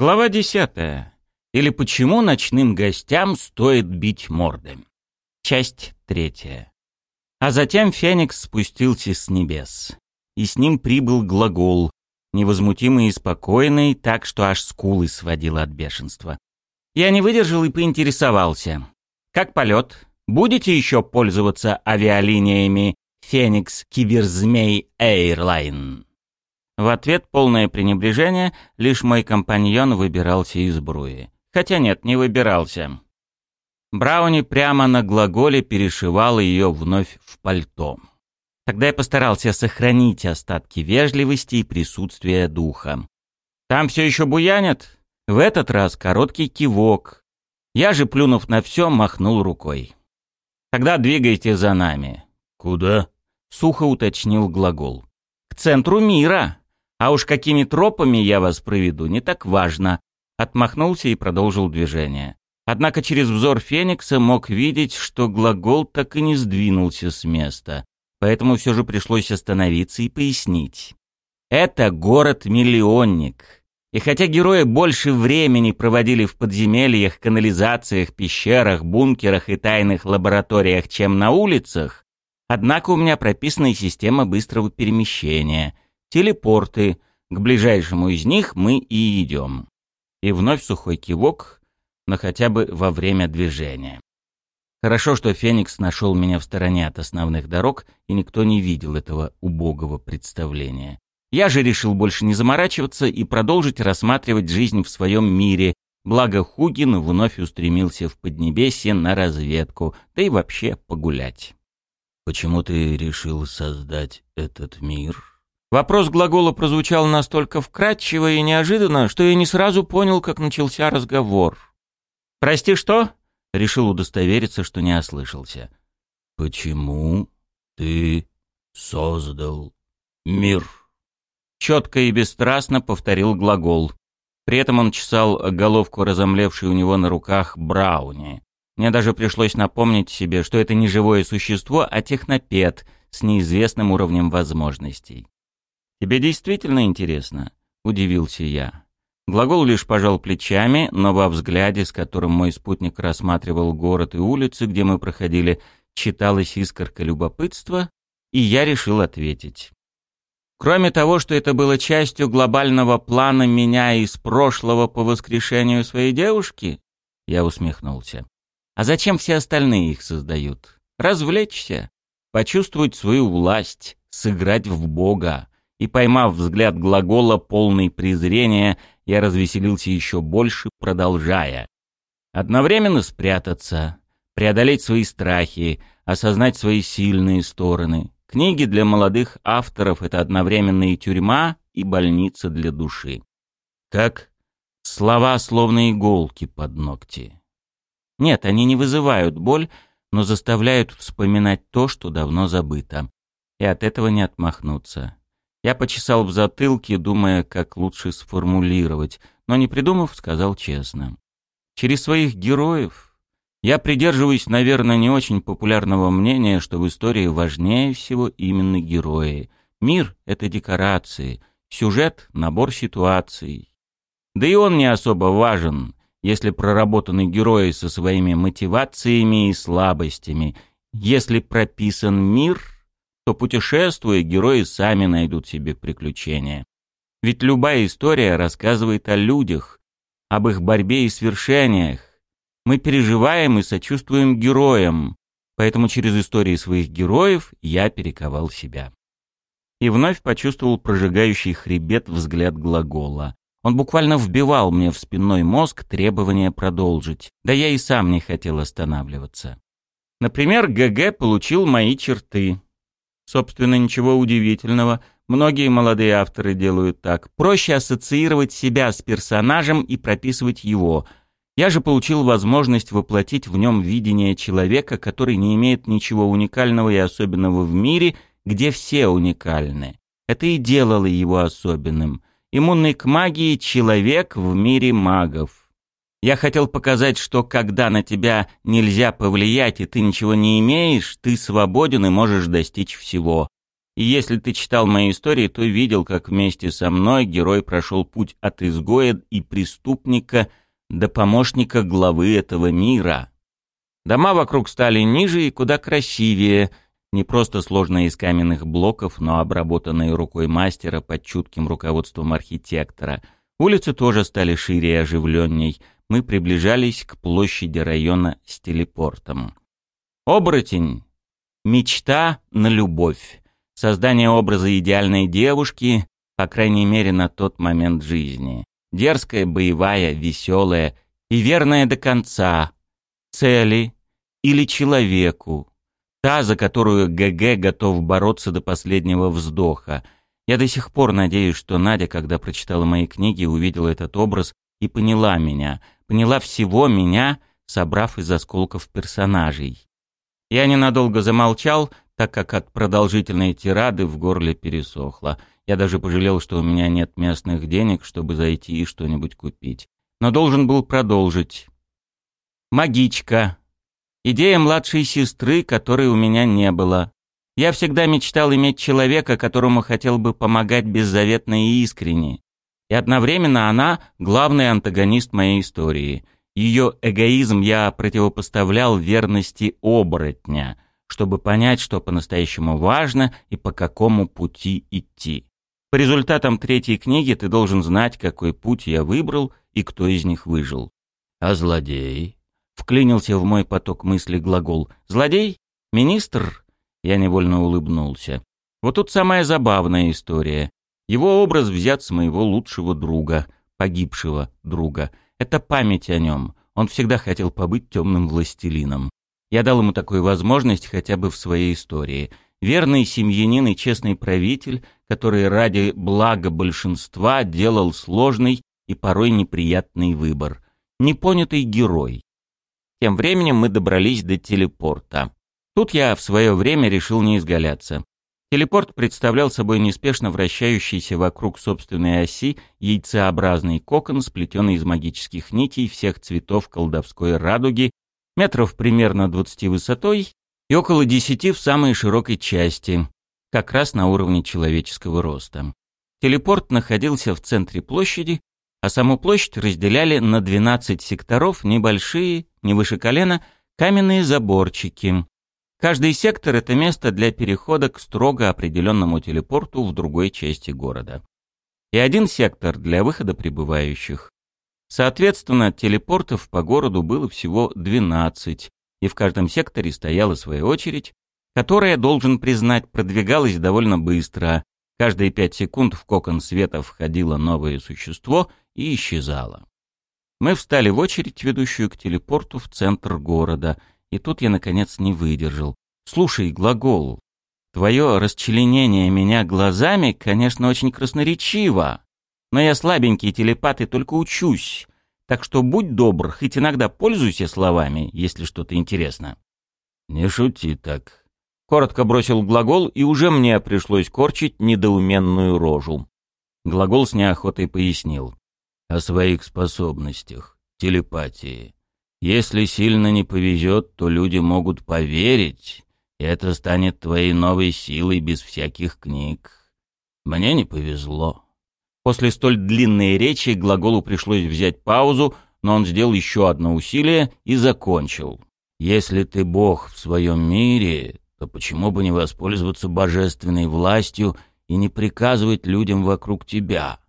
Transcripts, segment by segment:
Глава десятая. Или почему ночным гостям стоит бить морды. Часть третья. А затем Феникс спустился с небес. И с ним прибыл глагол, невозмутимый и спокойный, так что аж скулы сводило от бешенства. Я не выдержал и поинтересовался. «Как полет? Будете еще пользоваться авиалиниями «Феникс Киберзмей Эйрлайн»?» В ответ полное пренебрежение, лишь мой компаньон выбирался из бруи. Хотя нет, не выбирался. Брауни прямо на глаголе перешивал ее вновь в пальто. Тогда я постарался сохранить остатки вежливости и присутствия духа. «Там все еще буянят?» В этот раз короткий кивок. Я же, плюнув на все, махнул рукой. «Тогда двигайте за нами». «Куда?» — сухо уточнил глагол. «К центру мира!» А уж какими тропами я вас проведу, не так важно. Отмахнулся и продолжил движение. Однако через взор Феникса мог видеть, что глагол так и не сдвинулся с места. Поэтому все же пришлось остановиться и пояснить. Это город-миллионник. И хотя герои больше времени проводили в подземельях, канализациях, пещерах, бункерах и тайных лабораториях, чем на улицах, однако у меня прописана система быстрого перемещения — телепорты, к ближайшему из них мы и идем. И вновь сухой кивок, но хотя бы во время движения. Хорошо, что Феникс нашел меня в стороне от основных дорог, и никто не видел этого убогого представления. Я же решил больше не заморачиваться и продолжить рассматривать жизнь в своем мире, благо Хугин вновь устремился в Поднебесье на разведку, да и вообще погулять. «Почему ты решил создать этот мир?» Вопрос глагола прозвучал настолько вкратчиво и неожиданно, что я не сразу понял, как начался разговор. «Прости, что?» — решил удостовериться, что не ослышался. «Почему ты создал мир?» Четко и бесстрастно повторил глагол. При этом он чесал головку разомлевшей у него на руках Брауни. Мне даже пришлось напомнить себе, что это не живое существо, а технопед с неизвестным уровнем возможностей. «Тебе действительно интересно?» — удивился я. Глагол лишь пожал плечами, но во взгляде, с которым мой спутник рассматривал город и улицы, где мы проходили, читалась искорка любопытства, и я решил ответить. Кроме того, что это было частью глобального плана меня из прошлого по воскрешению своей девушки, я усмехнулся. А зачем все остальные их создают? Развлечься, почувствовать свою власть, сыграть в Бога и, поймав взгляд глагола, полный презрения, я развеселился еще больше, продолжая. Одновременно спрятаться, преодолеть свои страхи, осознать свои сильные стороны. Книги для молодых авторов — это одновременно и тюрьма, и больница для души. Как слова, словно иголки под ногти. Нет, они не вызывают боль, но заставляют вспоминать то, что давно забыто. И от этого не отмахнуться. Я почесал в затылке, думая, как лучше сформулировать, но не придумав, сказал честно. Через своих героев я придерживаюсь, наверное, не очень популярного мнения, что в истории важнее всего именно герои. Мир — это декорации, сюжет — набор ситуаций. Да и он не особо важен, если проработаны герои со своими мотивациями и слабостями, если прописан мир — то путешествуя, герои сами найдут себе приключения. Ведь любая история рассказывает о людях, об их борьбе и свершениях. Мы переживаем и сочувствуем героям, поэтому через истории своих героев я перековал себя. И вновь почувствовал прожигающий хребет взгляд глагола. Он буквально вбивал мне в спинной мозг требование продолжить, да я и сам не хотел останавливаться. Например, ГГ получил мои черты, Собственно, ничего удивительного. Многие молодые авторы делают так. Проще ассоциировать себя с персонажем и прописывать его. Я же получил возможность воплотить в нем видение человека, который не имеет ничего уникального и особенного в мире, где все уникальны. Это и делало его особенным. Иммунный к магии человек в мире магов. Я хотел показать, что когда на тебя нельзя повлиять и ты ничего не имеешь, ты свободен и можешь достичь всего. И если ты читал мои истории, то видел, как вместе со мной герой прошел путь от изгоя и преступника до помощника главы этого мира. Дома вокруг стали ниже и куда красивее, не просто сложные из каменных блоков, но обработанные рукой мастера под чутким руководством архитектора. Улицы тоже стали шире и оживленней. Мы приближались к площади района с телепортом. Оборотень. Мечта на любовь. Создание образа идеальной девушки, по крайней мере на тот момент жизни. Дерзкая, боевая, веселая и верная до конца. Цели или человеку. Та, за которую ГГ готов бороться до последнего вздоха. Я до сих пор надеюсь, что Надя, когда прочитала мои книги, увидела этот образ и поняла меня, поняла всего меня, собрав из осколков персонажей. Я ненадолго замолчал, так как от продолжительной тирады в горле пересохло. Я даже пожалел, что у меня нет местных денег, чтобы зайти и что-нибудь купить. Но должен был продолжить. Магичка, Идея младшей сестры, которой у меня не было. Я всегда мечтал иметь человека, которому хотел бы помогать беззаветно и искренне. И одновременно она — главный антагонист моей истории. Ее эгоизм я противопоставлял верности оборотня, чтобы понять, что по-настоящему важно и по какому пути идти. По результатам третьей книги ты должен знать, какой путь я выбрал и кто из них выжил. А злодей? Вклинился в мой поток мыслей глагол. «Злодей? Министр?» Я невольно улыбнулся. Вот тут самая забавная история. Его образ взят с моего лучшего друга, погибшего друга. Это память о нем. Он всегда хотел побыть темным властелином. Я дал ему такую возможность хотя бы в своей истории. Верный семьянин и честный правитель, который ради блага большинства делал сложный и порой неприятный выбор. Непонятый герой. Тем временем мы добрались до телепорта. Тут я в свое время решил не изгаляться. Телепорт представлял собой неспешно вращающийся вокруг собственной оси яйцеобразный кокон, сплетенный из магических нитей всех цветов колдовской радуги, метров примерно 20 высотой и около 10 в самой широкой части, как раз на уровне человеческого роста. Телепорт находился в центре площади, а саму площадь разделяли на 12 секторов, небольшие, не выше колена, каменные заборчики. Каждый сектор — это место для перехода к строго определенному телепорту в другой части города. И один сектор для выхода прибывающих. Соответственно, телепортов по городу было всего 12, и в каждом секторе стояла своя очередь, которая, должен признать, продвигалась довольно быстро. Каждые пять секунд в кокон света входило новое существо и исчезало. Мы встали в очередь, ведущую к телепорту в центр города, и тут я, наконец, не выдержал. «Слушай, глагол, твое расчленение меня глазами, конечно, очень красноречиво, но я слабенький телепат и только учусь, так что будь добр, хоть иногда пользуйся словами, если что-то интересно». «Не шути так», — коротко бросил глагол, и уже мне пришлось корчить недоуменную рожу. Глагол с неохотой пояснил о своих способностях, телепатии. Если сильно не повезет, то люди могут поверить, и это станет твоей новой силой без всяких книг. Мне не повезло. После столь длинной речи глаголу пришлось взять паузу, но он сделал еще одно усилие и закончил. Если ты бог в своем мире, то почему бы не воспользоваться божественной властью и не приказывать людям вокруг тебя?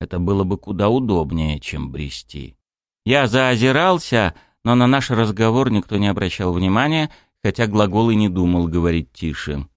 Это было бы куда удобнее, чем брести. Я заозирался, но на наш разговор никто не обращал внимания, хотя глагол и не думал говорить тише.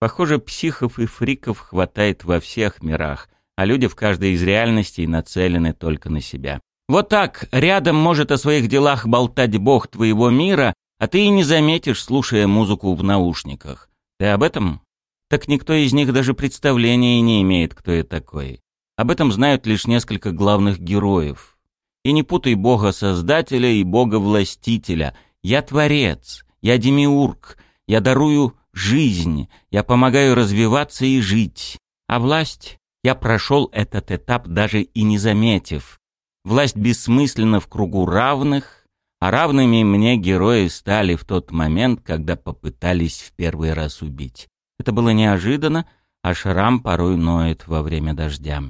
Похоже, психов и фриков хватает во всех мирах, а люди в каждой из реальностей нацелены только на себя. Вот так, рядом может о своих делах болтать бог твоего мира, а ты и не заметишь, слушая музыку в наушниках. Ты об этом? Так никто из них даже представления не имеет, кто я такой. Об этом знают лишь несколько главных героев. И не путай Бога-создателя и Бога-властителя. Я творец, я демиург, я дарую жизнь, я помогаю развиваться и жить. А власть? Я прошел этот этап даже и не заметив. Власть бессмысленна в кругу равных, а равными мне герои стали в тот момент, когда попытались в первый раз убить. Это было неожиданно, а шрам порой ноет во время дождя.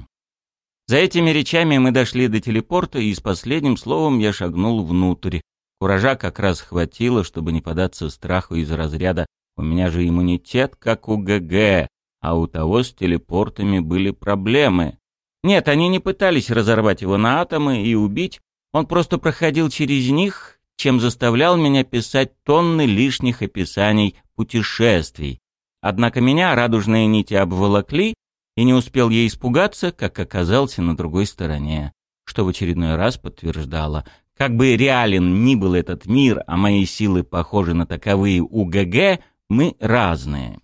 За этими речами мы дошли до телепорта, и с последним словом я шагнул внутрь. Куража как раз хватило, чтобы не податься страху из разряда «У меня же иммунитет, как у ГГ», а у того с телепортами были проблемы. Нет, они не пытались разорвать его на атомы и убить, он просто проходил через них, чем заставлял меня писать тонны лишних описаний путешествий. Однако меня радужные нити обволокли, и не успел ей испугаться, как оказался на другой стороне, что в очередной раз подтверждало, как бы реален ни был этот мир, а мои силы похожи на таковые у ГГ, мы разные.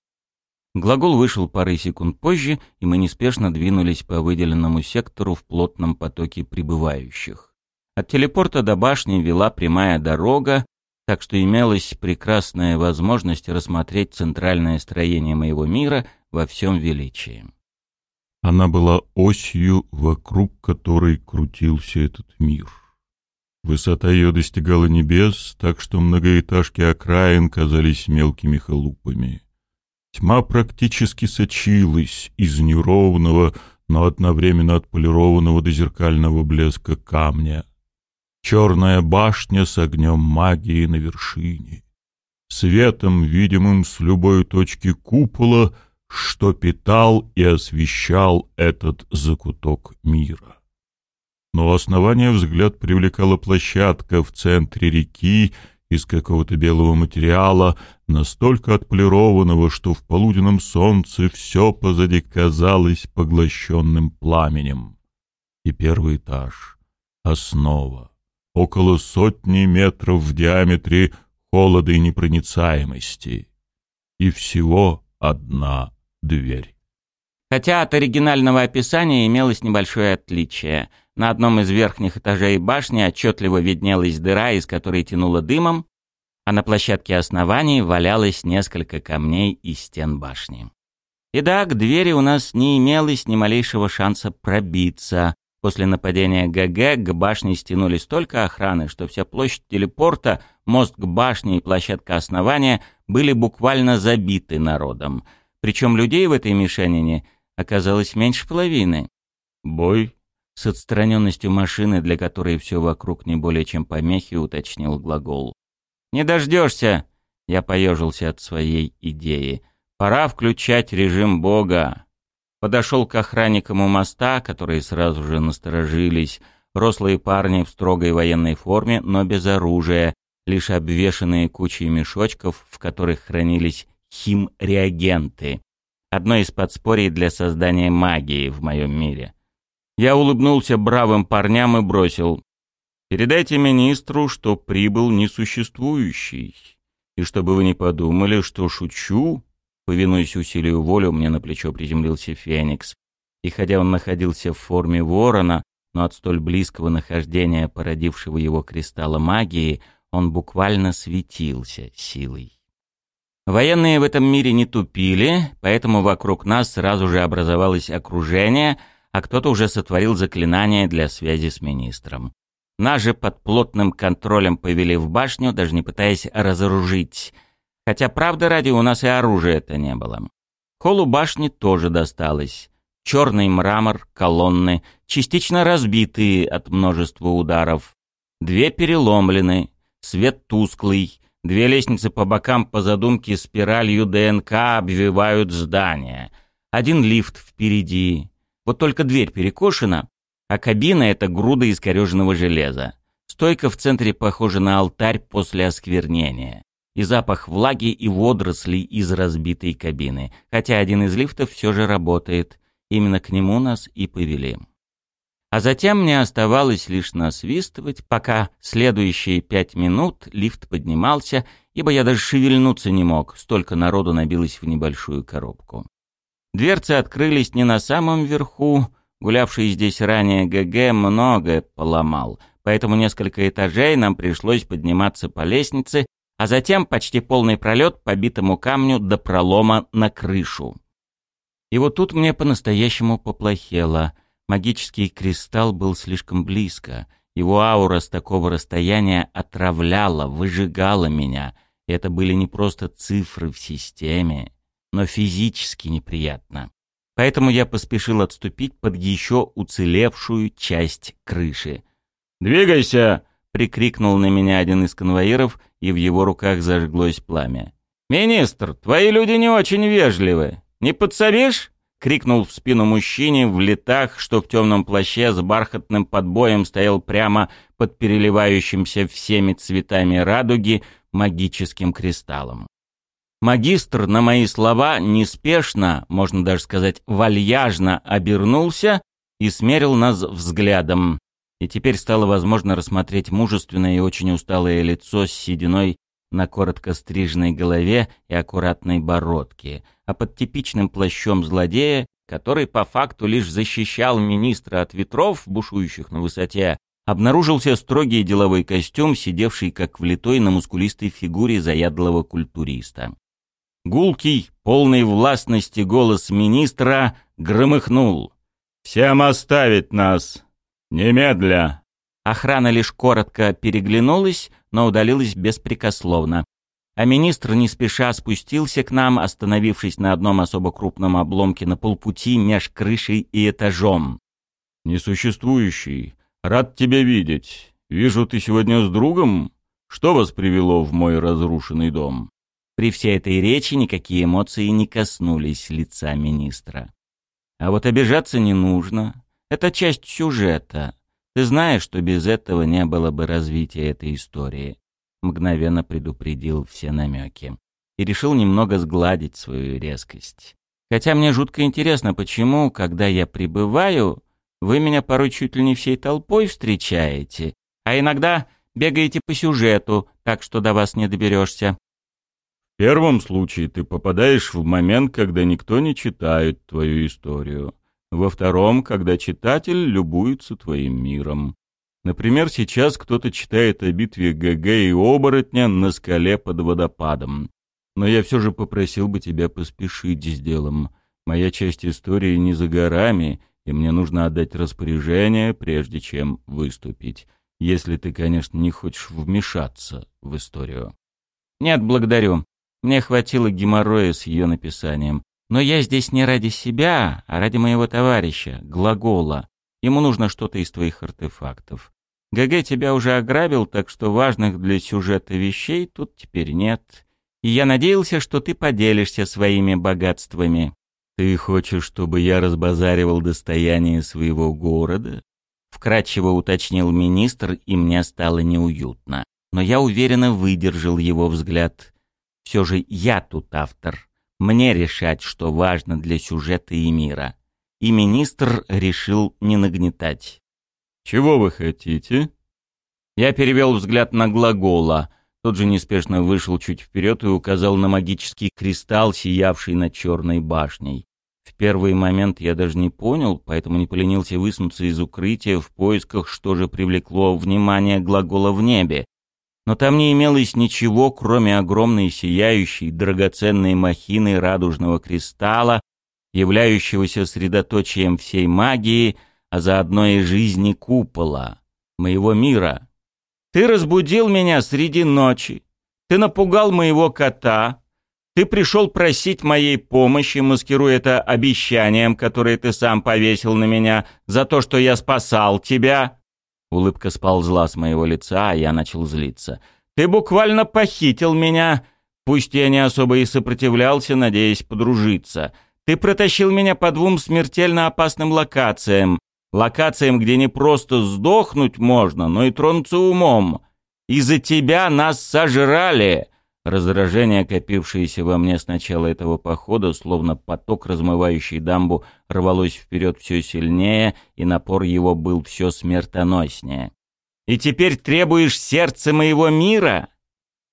Глагол вышел пары секунд позже, и мы неспешно двинулись по выделенному сектору в плотном потоке прибывающих. От телепорта до башни вела прямая дорога, так что имелась прекрасная возможность рассмотреть центральное строение моего мира во всем величии. Она была осью, вокруг которой крутился этот мир. Высота ее достигала небес, так что многоэтажки окраин казались мелкими халупами. Тьма практически сочилась из неровного, но одновременно отполированного до зеркального блеска камня. Черная башня с огнем магии на вершине. Светом, видимым с любой точки купола, что питал и освещал этот закуток мира. Но основание взгляд привлекала площадка в центре реки из какого-то белого материала, настолько отполированного, что в полуденном солнце все позади казалось поглощенным пламенем. И первый этаж — основа, около сотни метров в диаметре холода и непроницаемости. И всего одна дверь. Хотя от оригинального описания имелось небольшое отличие. На одном из верхних этажей башни отчетливо виднелась дыра, из которой тянуло дымом, а на площадке оснований валялось несколько камней из стен башни. И да, к двери у нас не имелось ни малейшего шанса пробиться. После нападения ГГ к башне стянули столько охраны, что вся площадь телепорта, мост к башне и площадка основания были буквально забиты народом — причем людей в этой мишенине оказалось меньше половины. «Бой?» — с отстраненностью машины, для которой все вокруг не более чем помехи, уточнил глагол. «Не дождешься!» — я поежился от своей идеи. «Пора включать режим Бога!» Подошел к охранникам у моста, которые сразу же насторожились. Рослые парни в строгой военной форме, но без оружия, лишь обвешанные кучей мешочков, в которых хранились химреагенты. Одно из подспорий для создания магии в моем мире. Я улыбнулся бравым парням и бросил. «Передайте министру, что прибыл несуществующий. И чтобы вы не подумали, что шучу...» Повинуясь усилию воли, мне на плечо приземлился Феникс. И хотя он находился в форме ворона, но от столь близкого нахождения породившего его кристалла магии, он буквально светился силой. Военные в этом мире не тупили, поэтому вокруг нас сразу же образовалось окружение, а кто-то уже сотворил заклинание для связи с министром. Нас же под плотным контролем повели в башню, даже не пытаясь разоружить. Хотя, правда ради, у нас и оружия-то не было. Холу башни тоже досталось. Черный мрамор, колонны, частично разбитые от множества ударов. Две переломлены, свет тусклый, Две лестницы по бокам по задумке спиралью ДНК обвивают здание. Один лифт впереди. Вот только дверь перекошена, а кабина — это груда искореженного железа. Стойка в центре похожа на алтарь после осквернения. И запах влаги и водорослей из разбитой кабины. Хотя один из лифтов все же работает. Именно к нему нас и повели. А затем мне оставалось лишь насвистывать, пока следующие пять минут лифт поднимался, ибо я даже шевельнуться не мог, столько народу набилось в небольшую коробку. Дверцы открылись не на самом верху, гулявший здесь ранее ГГ многое поломал, поэтому несколько этажей нам пришлось подниматься по лестнице, а затем почти полный пролет по битому камню до пролома на крышу. И вот тут мне по-настоящему поплохело — Магический кристалл был слишком близко. Его аура с такого расстояния отравляла, выжигала меня. Это были не просто цифры в системе. но физически неприятно. Поэтому я поспешил отступить под еще уцелевшую часть крыши. «Двигайся!» — прикрикнул на меня один из конвоиров, и в его руках зажглось пламя. «Министр, твои люди не очень вежливы. Не подсобишь?» — крикнул в спину мужчине в летах, что в темном плаще с бархатным подбоем стоял прямо под переливающимся всеми цветами радуги магическим кристаллом. Магистр на мои слова неспешно, можно даже сказать вальяжно, обернулся и смерил нас взглядом. И теперь стало возможно рассмотреть мужественное и очень усталое лицо с сединой на коротко стриженной голове и аккуратной бородке, а под типичным плащом злодея, который по факту лишь защищал министра от ветров, бушующих на высоте, обнаружился строгий деловой костюм, сидевший как влитой на мускулистой фигуре заядлого культуриста. Гулкий, полный властности голос министра громыхнул. «Всем оставить нас! Немедля!» Охрана лишь коротко переглянулась, но удалилась беспрекословно. А министр не спеша спустился к нам, остановившись на одном особо крупном обломке на полпути меж крышей и этажом. «Несуществующий, рад тебя видеть. Вижу, ты сегодня с другом? Что вас привело в мой разрушенный дом?» При всей этой речи никакие эмоции не коснулись лица министра. А вот обижаться не нужно. Это часть сюжета. Ты знаешь, что без этого не было бы развития этой истории. Мгновенно предупредил все намеки. И решил немного сгладить свою резкость. Хотя мне жутко интересно, почему, когда я прибываю, вы меня порой чуть ли не всей толпой встречаете, а иногда бегаете по сюжету, так что до вас не доберешься. В первом случае ты попадаешь в момент, когда никто не читает твою историю. Во втором, когда читатель любуется твоим миром. Например, сейчас кто-то читает о битве ГГ и оборотня на скале под водопадом. Но я все же попросил бы тебя поспешить с делом. Моя часть истории не за горами, и мне нужно отдать распоряжение, прежде чем выступить. Если ты, конечно, не хочешь вмешаться в историю. Нет, благодарю. Мне хватило геморроя с ее написанием. Но я здесь не ради себя, а ради моего товарища, глагола. Ему нужно что-то из твоих артефактов. ГГ тебя уже ограбил, так что важных для сюжета вещей тут теперь нет. И я надеялся, что ты поделишься своими богатствами. Ты хочешь, чтобы я разбазаривал достояние своего города? Вкратчиво уточнил министр, и мне стало неуютно. Но я уверенно выдержал его взгляд. Все же я тут автор. Мне решать, что важно для сюжета и мира. И министр решил не нагнетать. «Чего вы хотите?» Я перевел взгляд на глагола. Тот же неспешно вышел чуть вперед и указал на магический кристалл, сиявший над черной башней. В первый момент я даже не понял, поэтому не поленился высунуться из укрытия в поисках, что же привлекло внимание глагола в небе но там не имелось ничего, кроме огромной сияющей драгоценной махины радужного кристалла, являющегося средоточием всей магии, а заодно и жизни купола, моего мира. Ты разбудил меня среди ночи, ты напугал моего кота, ты пришел просить моей помощи, маскируя это обещанием, которое ты сам повесил на меня за то, что я спасал тебя. Улыбка сползла с моего лица, а я начал злиться. «Ты буквально похитил меня!» Пусть я не особо и сопротивлялся, надеясь подружиться. Ты протащил меня по двум смертельно опасным локациям. Локациям, где не просто сдохнуть можно, но и тронуться умом. Из-за тебя нас сожрали. Раздражение, копившееся во мне с начала этого похода, словно поток, размывающий дамбу, рвалось вперед все сильнее, и напор его был все смертоноснее. «И теперь требуешь сердца моего мира?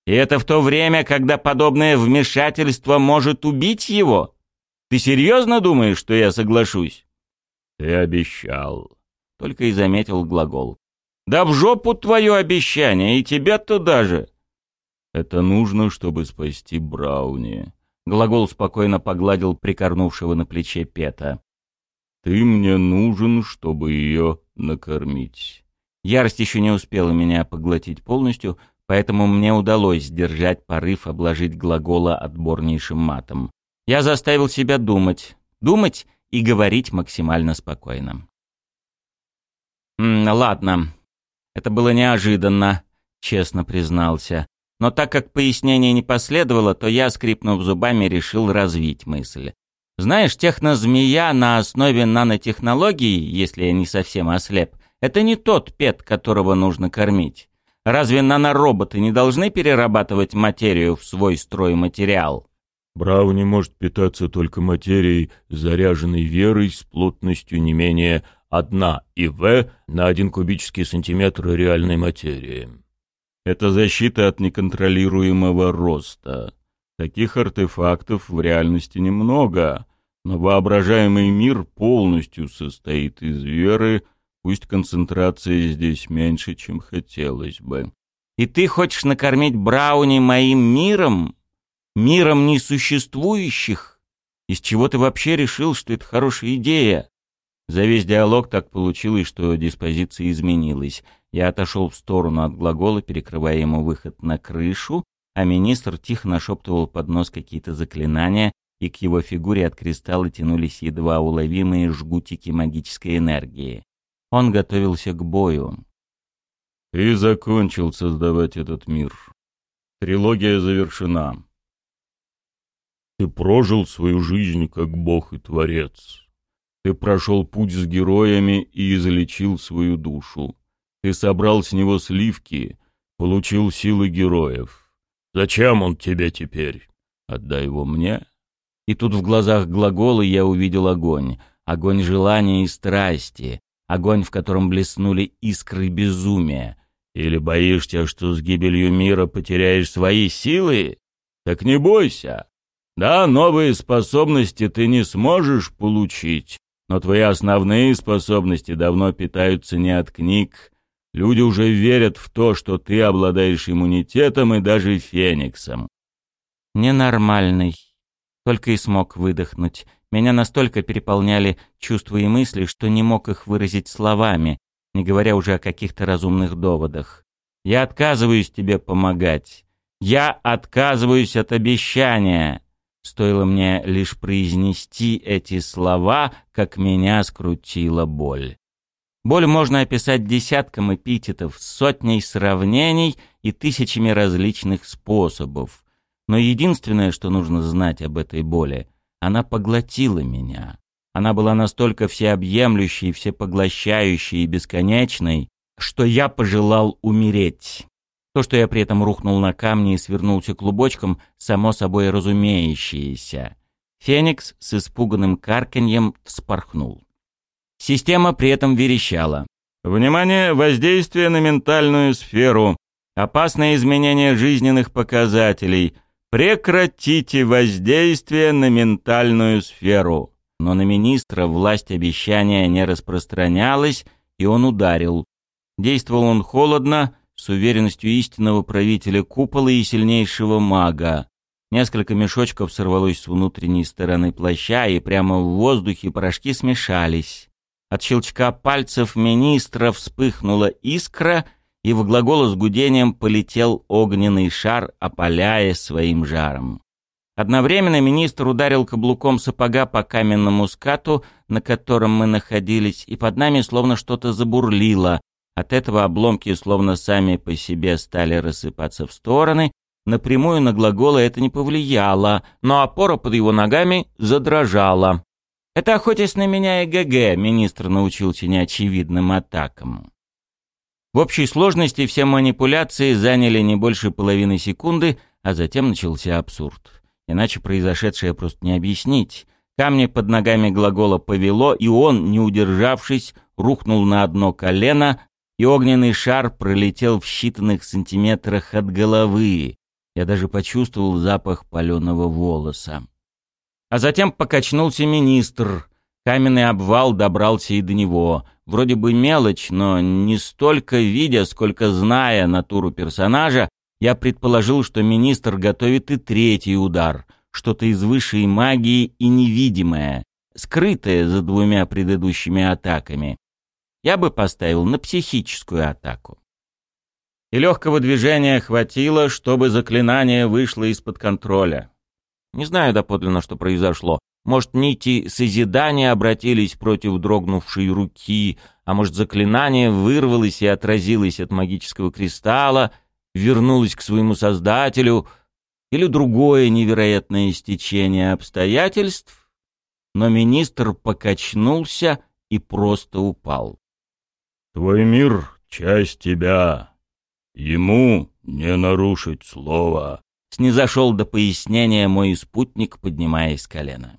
И это в то время, когда подобное вмешательство может убить его? Ты серьезно думаешь, что я соглашусь?» «Ты обещал», — только и заметил глагол. «Да в жопу твое обещание, и тебя туда же!» Это нужно, чтобы спасти Брауни. Глагол спокойно погладил прикорнувшего на плече Пета. Ты мне нужен, чтобы ее накормить. Ярость еще не успела меня поглотить полностью, поэтому мне удалось сдержать порыв обложить глагола отборнейшим матом. Я заставил себя думать. Думать и говорить максимально спокойно. «М, «Ладно, это было неожиданно», — честно признался. Но так как пояснения не последовало, то я, скрипнув зубами, решил развить мысль. Знаешь, технозмея на основе нанотехнологий, если я не совсем ослеп, это не тот пет, которого нужно кормить. Разве нанороботы не должны перерабатывать материю в свой стройматериал? Брауни может питаться только материей, заряженной верой с плотностью не менее 1 ИВ на 1 кубический сантиметр реальной материи. Это защита от неконтролируемого роста. Таких артефактов в реальности немного, но воображаемый мир полностью состоит из веры, пусть концентрация здесь меньше, чем хотелось бы. И ты хочешь накормить Брауни моим миром? Миром несуществующих? Из чего ты вообще решил, что это хорошая идея? За весь диалог так получилось, что диспозиция изменилась. Я отошел в сторону от глагола, перекрывая ему выход на крышу, а министр тихо нашептывал под нос какие-то заклинания, и к его фигуре от кристалла тянулись едва уловимые жгутики магической энергии. Он готовился к бою. Ты закончил создавать этот мир. Трилогия завершена. Ты прожил свою жизнь как бог и творец. Ты прошел путь с героями и излечил свою душу. Ты собрал с него сливки, получил силы героев. Зачем он тебе теперь? Отдай его мне. И тут в глазах глагола я увидел огонь. Огонь желания и страсти. Огонь, в котором блеснули искры безумия. Или боишься, что с гибелью мира потеряешь свои силы? Так не бойся. Да, новые способности ты не сможешь получить, но твои основные способности давно питаются не от книг. Люди уже верят в то, что ты обладаешь иммунитетом и даже фениксом. Ненормальный. Только и смог выдохнуть. Меня настолько переполняли чувства и мысли, что не мог их выразить словами, не говоря уже о каких-то разумных доводах. Я отказываюсь тебе помогать. Я отказываюсь от обещания. Стоило мне лишь произнести эти слова, как меня скрутила боль. Боль можно описать десятком эпитетов, сотней сравнений и тысячами различных способов. Но единственное, что нужно знать об этой боли, она поглотила меня. Она была настолько всеобъемлющей, всепоглощающей и бесконечной, что я пожелал умереть. То, что я при этом рухнул на камни и свернулся клубочком, само собой разумеющееся. Феникс с испуганным карканьем вспорхнул. Система при этом верещала. «Внимание! Воздействие на ментальную сферу! Опасное изменение жизненных показателей! Прекратите воздействие на ментальную сферу!» Но на министра власть обещания не распространялась, и он ударил. Действовал он холодно, с уверенностью истинного правителя купола и сильнейшего мага. Несколько мешочков сорвалось с внутренней стороны плаща, и прямо в воздухе порошки смешались. От щелчка пальцев министра вспыхнула искра, и в глаголу с гудением полетел огненный шар, опаляя своим жаром. Одновременно министр ударил каблуком сапога по каменному скату, на котором мы находились, и под нами словно что-то забурлило, от этого обломки словно сами по себе стали рассыпаться в стороны. Напрямую на глаголы это не повлияло, но опора под его ногами задрожала. Это охотясь на меня и ГГ, министр научился неочевидным атакам. В общей сложности все манипуляции заняли не больше половины секунды, а затем начался абсурд. Иначе произошедшее просто не объяснить. Камни под ногами глагола повело, и он, не удержавшись, рухнул на одно колено, и огненный шар пролетел в считанных сантиметрах от головы. Я даже почувствовал запах паленого волоса. А затем покачнулся министр. Каменный обвал добрался и до него. Вроде бы мелочь, но не столько видя, сколько зная натуру персонажа, я предположил, что министр готовит и третий удар, что-то из высшей магии и невидимое, скрытое за двумя предыдущими атаками я бы поставил на психическую атаку. И легкого движения хватило, чтобы заклинание вышло из-под контроля. Не знаю доподлинно, что произошло. Может, нити созидания обратились против дрогнувшей руки, а может, заклинание вырвалось и отразилось от магического кристалла, вернулось к своему создателю, или другое невероятное стечение обстоятельств, но министр покачнулся и просто упал. «Твой мир — часть тебя. Ему не нарушить слова», — снизошел до пояснения мой спутник, поднимаясь с колена.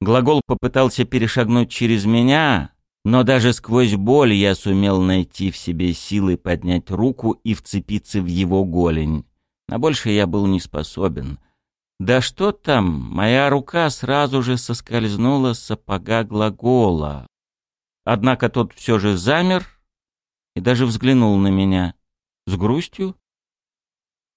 Глагол попытался перешагнуть через меня, но даже сквозь боль я сумел найти в себе силы поднять руку и вцепиться в его голень. На больше я был не способен. Да что там, моя рука сразу же соскользнула с сапога глагола. Однако тот все же замер и даже взглянул на меня. С грустью?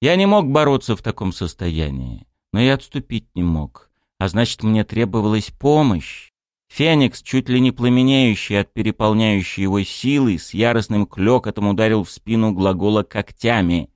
Я не мог бороться в таком состоянии, но и отступить не мог. А значит, мне требовалась помощь. Феникс, чуть ли не пламенеющий от переполняющей его силы, с яростным клёкотом ударил в спину глагола когтями.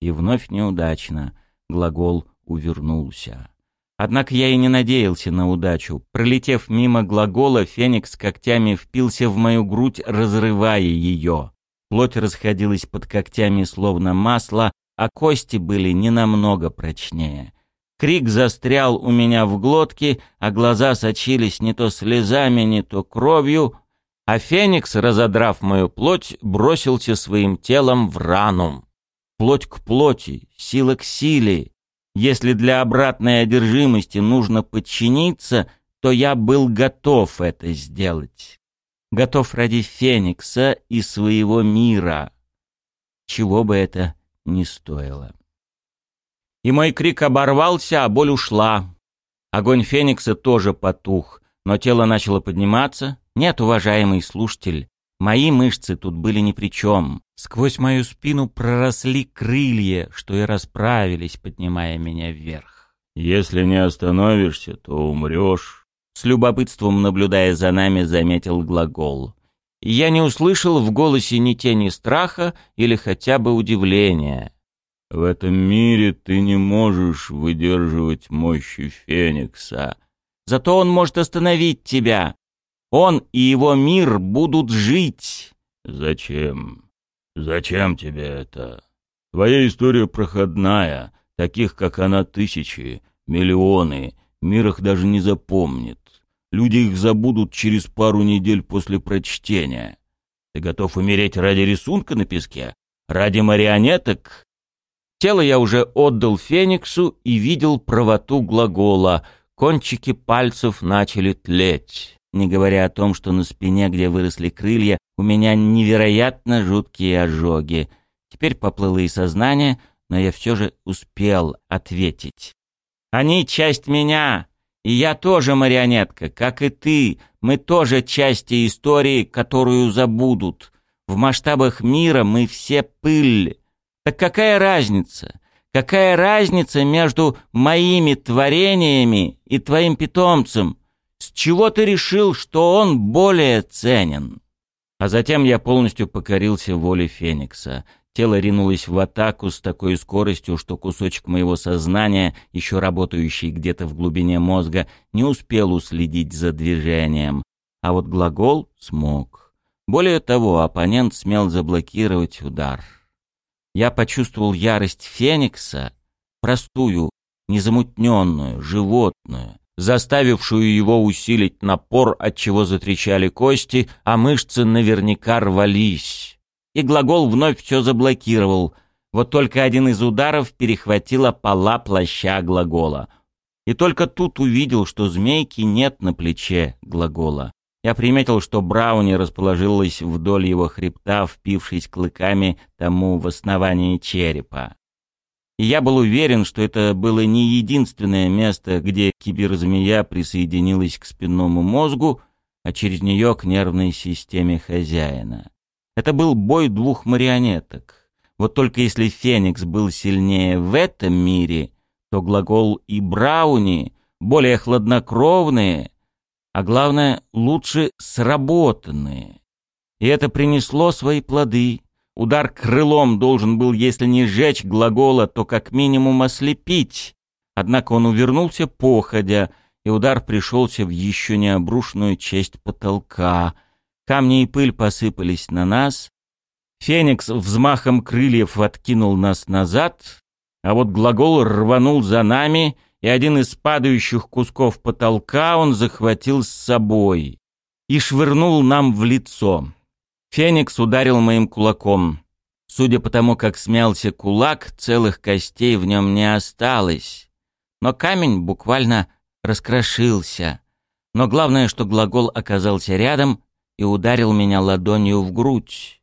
И вновь неудачно. Глагол увернулся. Однако я и не надеялся на удачу. Пролетев мимо глагола, феникс когтями впился в мою грудь, разрывая ее. Плоть расходилась под когтями словно масло, а кости были не намного прочнее. Крик застрял у меня в глотке, а глаза сочились не то слезами, не то кровью, а феникс, разодрав мою плоть, бросился своим телом в рану. Плоть к плоти, сила к силе, если для обратной одержимости нужно подчиниться, то я был готов это сделать. Готов ради Феникса и своего мира, чего бы это ни стоило. И мой крик оборвался, а боль ушла. Огонь Феникса тоже потух, но тело начало подниматься. Нет, уважаемый слушатель, мои мышцы тут были ни при чем. Сквозь мою спину проросли крылья, что и расправились, поднимая меня вверх. «Если не остановишься, то умрешь», — с любопытством наблюдая за нами, заметил глагол. Я не услышал в голосе ни тени страха или хотя бы удивления. «В этом мире ты не можешь выдерживать мощи Феникса. Зато он может остановить тебя. Он и его мир будут жить». «Зачем?» «Зачем тебе это? Твоя история проходная, таких, как она, тысячи, миллионы, мир их даже не запомнит. Люди их забудут через пару недель после прочтения. Ты готов умереть ради рисунка на песке? Ради марионеток?» Тело я уже отдал Фениксу и видел правоту глагола. Кончики пальцев начали тлеть не говоря о том, что на спине, где выросли крылья, у меня невероятно жуткие ожоги. Теперь поплыло и сознание, но я все же успел ответить. «Они часть меня, и я тоже марионетка, как и ты. Мы тоже части истории, которую забудут. В масштабах мира мы все пыль. Так какая разница? Какая разница между моими творениями и твоим питомцем? С чего ты решил, что он более ценен? А затем я полностью покорился воле Феникса. Тело ринулось в атаку с такой скоростью, что кусочек моего сознания, еще работающий где-то в глубине мозга, не успел уследить за движением. А вот глагол смог. Более того, оппонент смел заблокировать удар. Я почувствовал ярость Феникса, простую, незамутненную, животную, заставившую его усилить напор, от чего затрещали кости, а мышцы наверняка рвались. И глагол вновь все заблокировал. Вот только один из ударов перехватила пола плаща глагола. И только тут увидел, что змейки нет на плече глагола. Я приметил, что Брауни расположилась вдоль его хребта, впившись клыками тому в основании черепа. И я был уверен, что это было не единственное место, где киберзмея присоединилась к спинному мозгу, а через нее к нервной системе хозяина. Это был бой двух марионеток. Вот только если Феникс был сильнее в этом мире, то глагол и Брауни более хладнокровные, а главное, лучше сработанные. И это принесло свои плоды. Удар крылом должен был, если не сжечь глагола, то как минимум ослепить. Однако он увернулся походя, и удар пришелся в еще не обрушенную часть потолка. Камни и пыль посыпались на нас. Феникс взмахом крыльев откинул нас назад, а вот глагол рванул за нами, и один из падающих кусков потолка он захватил с собой и швырнул нам в лицо. Феникс ударил моим кулаком. Судя по тому, как смялся кулак, целых костей в нем не осталось. Но камень буквально раскрошился. Но главное, что глагол оказался рядом и ударил меня ладонью в грудь.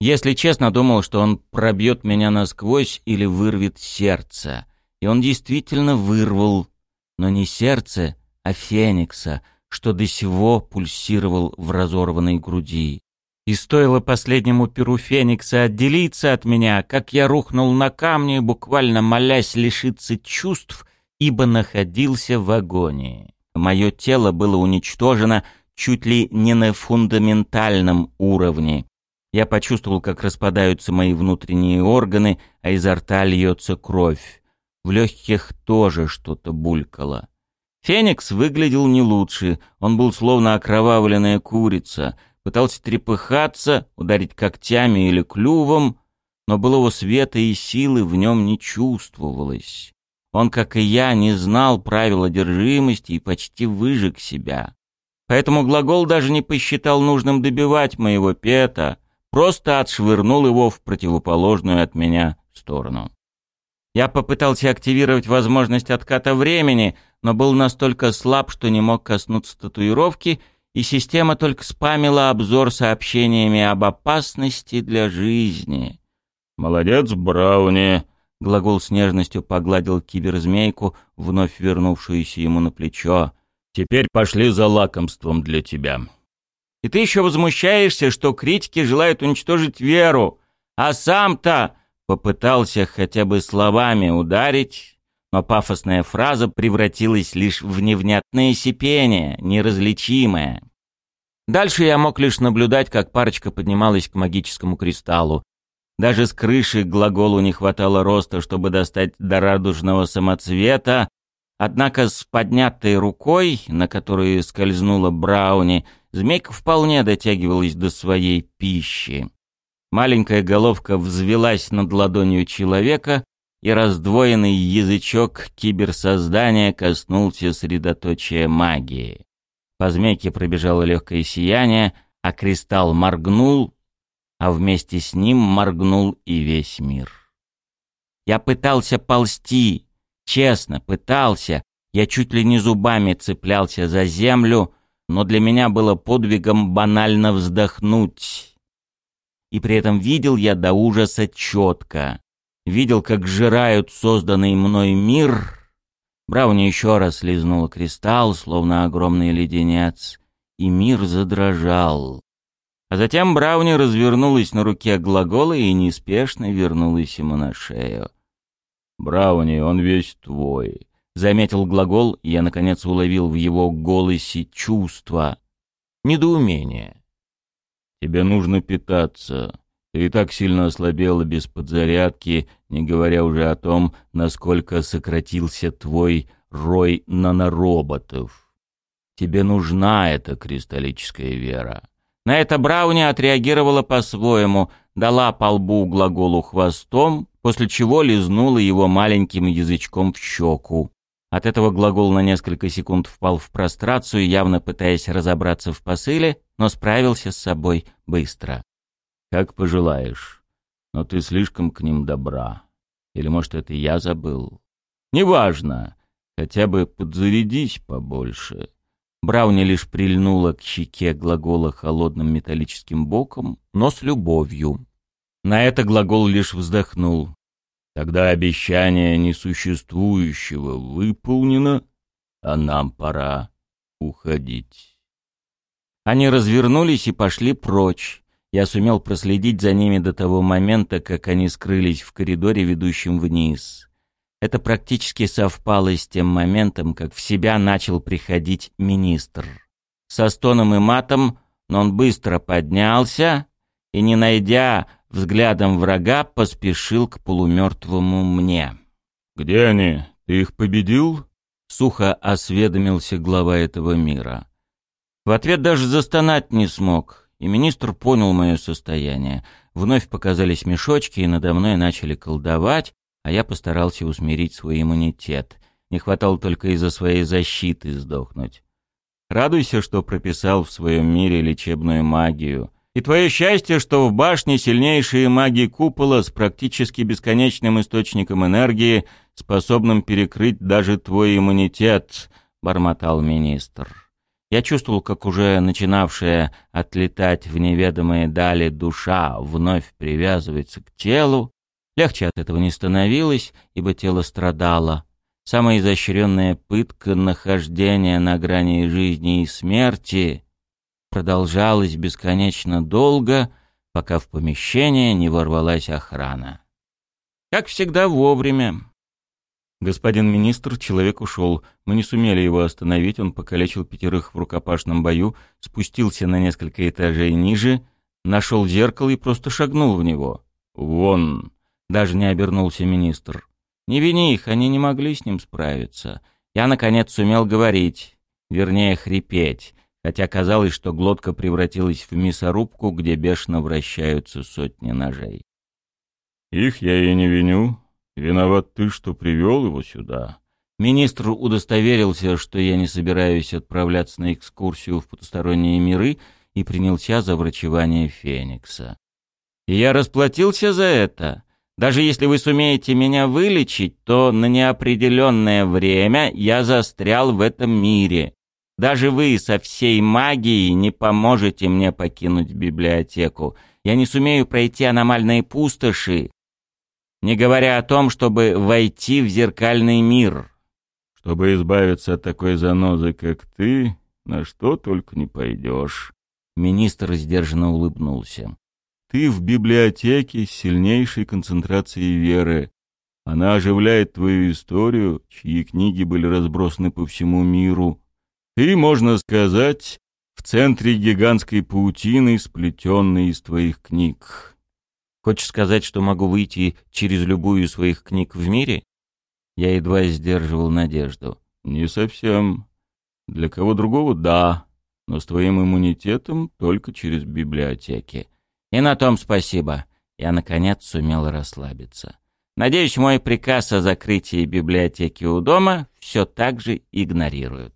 Если честно, думал, что он пробьет меня насквозь или вырвет сердце. И он действительно вырвал, но не сердце, а феникса, что до сего пульсировал в разорванной груди. И стоило последнему перу Феникса отделиться от меня, как я рухнул на камни, буквально молясь лишиться чувств, ибо находился в агонии. Мое тело было уничтожено чуть ли не на фундаментальном уровне. Я почувствовал, как распадаются мои внутренние органы, а изо рта льется кровь. В легких тоже что-то булькало. Феникс выглядел не лучше, он был словно окровавленная курица — пытался трепыхаться, ударить когтями или клювом, но былого света и силы в нем не чувствовалось. Он, как и я, не знал правил одержимости и почти выжег себя. Поэтому глагол даже не посчитал нужным добивать моего пета, просто отшвырнул его в противоположную от меня сторону. Я попытался активировать возможность отката времени, но был настолько слаб, что не мог коснуться татуировки — и система только спамила обзор сообщениями об опасности для жизни. «Молодец, Брауни!» — глагол с нежностью погладил киберзмейку, вновь вернувшуюся ему на плечо. «Теперь пошли за лакомством для тебя». «И ты еще возмущаешься, что критики желают уничтожить веру, а сам-то...» попытался хотя бы словами ударить, но пафосная фраза превратилась лишь в невнятное сипение, неразличимое. Дальше я мог лишь наблюдать, как парочка поднималась к магическому кристаллу. Даже с крыши глаголу не хватало роста, чтобы достать до радужного самоцвета, однако с поднятой рукой, на которую скользнула Брауни, змейка вполне дотягивалась до своей пищи. Маленькая головка взвелась над ладонью человека, и раздвоенный язычок киберсоздания коснулся средоточия магии. По змейке пробежало легкое сияние, а кристалл моргнул, а вместе с ним моргнул и весь мир. Я пытался ползти, честно, пытался, я чуть ли не зубами цеплялся за землю, но для меня было подвигом банально вздохнуть. И при этом видел я до ужаса четко видел, как жирают созданный мной мир. Брауни еще раз лизнул кристалл, словно огромный леденец, и мир задрожал. А затем Брауни развернулась на руке глагола и неспешно вернулась ему на шею. «Брауни, он весь твой», — заметил глагол, и я, наконец, уловил в его голосе чувство, недоумение. «Тебе нужно питаться. Ты и так сильно ослабела без подзарядки, не говоря уже о том, насколько сократился твой рой нанороботов. Тебе нужна эта кристаллическая вера. На это Брауни отреагировала по-своему, дала по лбу глаголу хвостом, после чего лизнула его маленьким язычком в щеку. От этого глагол на несколько секунд впал в прострацию, явно пытаясь разобраться в посыле, но справился с собой быстро. Как пожелаешь. Но ты слишком к ним добра. Или, может, это я забыл? Неважно. Хотя бы подзарядись побольше. Брауни лишь прильнула к щеке глагола холодным металлическим боком, но с любовью. На это глагол лишь вздохнул. Тогда обещание несуществующего выполнено, а нам пора уходить. Они развернулись и пошли прочь. Я сумел проследить за ними до того момента, как они скрылись в коридоре, ведущем вниз. Это практически совпало с тем моментом, как в себя начал приходить министр. Со стоном и матом, но он быстро поднялся и, не найдя взглядом врага, поспешил к полумертвому мне. «Где они? Ты их победил? Сухо осведомился глава этого мира. В ответ даже застонать не смог, и министр понял мое состояние. Вновь показались мешочки, и надо мной начали колдовать, а я постарался усмирить свой иммунитет. Не хватало только из-за своей защиты сдохнуть. Радуйся, что прописал в своем мире лечебную магию. И твое счастье, что в башне сильнейшие маги купола с практически бесконечным источником энергии, способным перекрыть даже твой иммунитет, — бормотал министр. Я чувствовал, как уже начинавшая отлетать в неведомые дали душа вновь привязывается к телу. Легче от этого не становилось, ибо тело страдало. Самая изощренная пытка нахождения на грани жизни и смерти продолжалась бесконечно долго, пока в помещение не ворвалась охрана. Как всегда вовремя. Господин министр, человек ушел. Мы не сумели его остановить, он покалечил пятерых в рукопашном бою, спустился на несколько этажей ниже, нашел зеркало и просто шагнул в него. «Вон!» — даже не обернулся министр. «Не вини их, они не могли с ним справиться. Я, наконец, сумел говорить, вернее, хрипеть, хотя казалось, что глотка превратилась в мясорубку, где бешено вращаются сотни ножей. «Их я и не виню», Виноват ты, что привел его сюда. Министр удостоверился, что я не собираюсь отправляться на экскурсию в потусторонние миры и принялся за врачевание Феникса. И я расплатился за это. Даже если вы сумеете меня вылечить, то на неопределенное время я застрял в этом мире. Даже вы со всей магией не поможете мне покинуть библиотеку. Я не сумею пройти аномальные пустоши, не говоря о том, чтобы войти в зеркальный мир. Чтобы избавиться от такой занозы, как ты, на что только не пойдешь. Министр сдержанно улыбнулся. Ты в библиотеке с сильнейшей концентрацией веры. Она оживляет твою историю, чьи книги были разбросаны по всему миру. Ты, можно сказать, в центре гигантской паутины, сплетенной из твоих книг. Хочешь сказать, что могу выйти через любую из своих книг в мире? Я едва сдерживал надежду. Не совсем. Для кого другого — да, но с твоим иммунитетом только через библиотеки. И на том спасибо. Я, наконец, сумел расслабиться. Надеюсь, мой приказ о закрытии библиотеки у дома все так же игнорируют.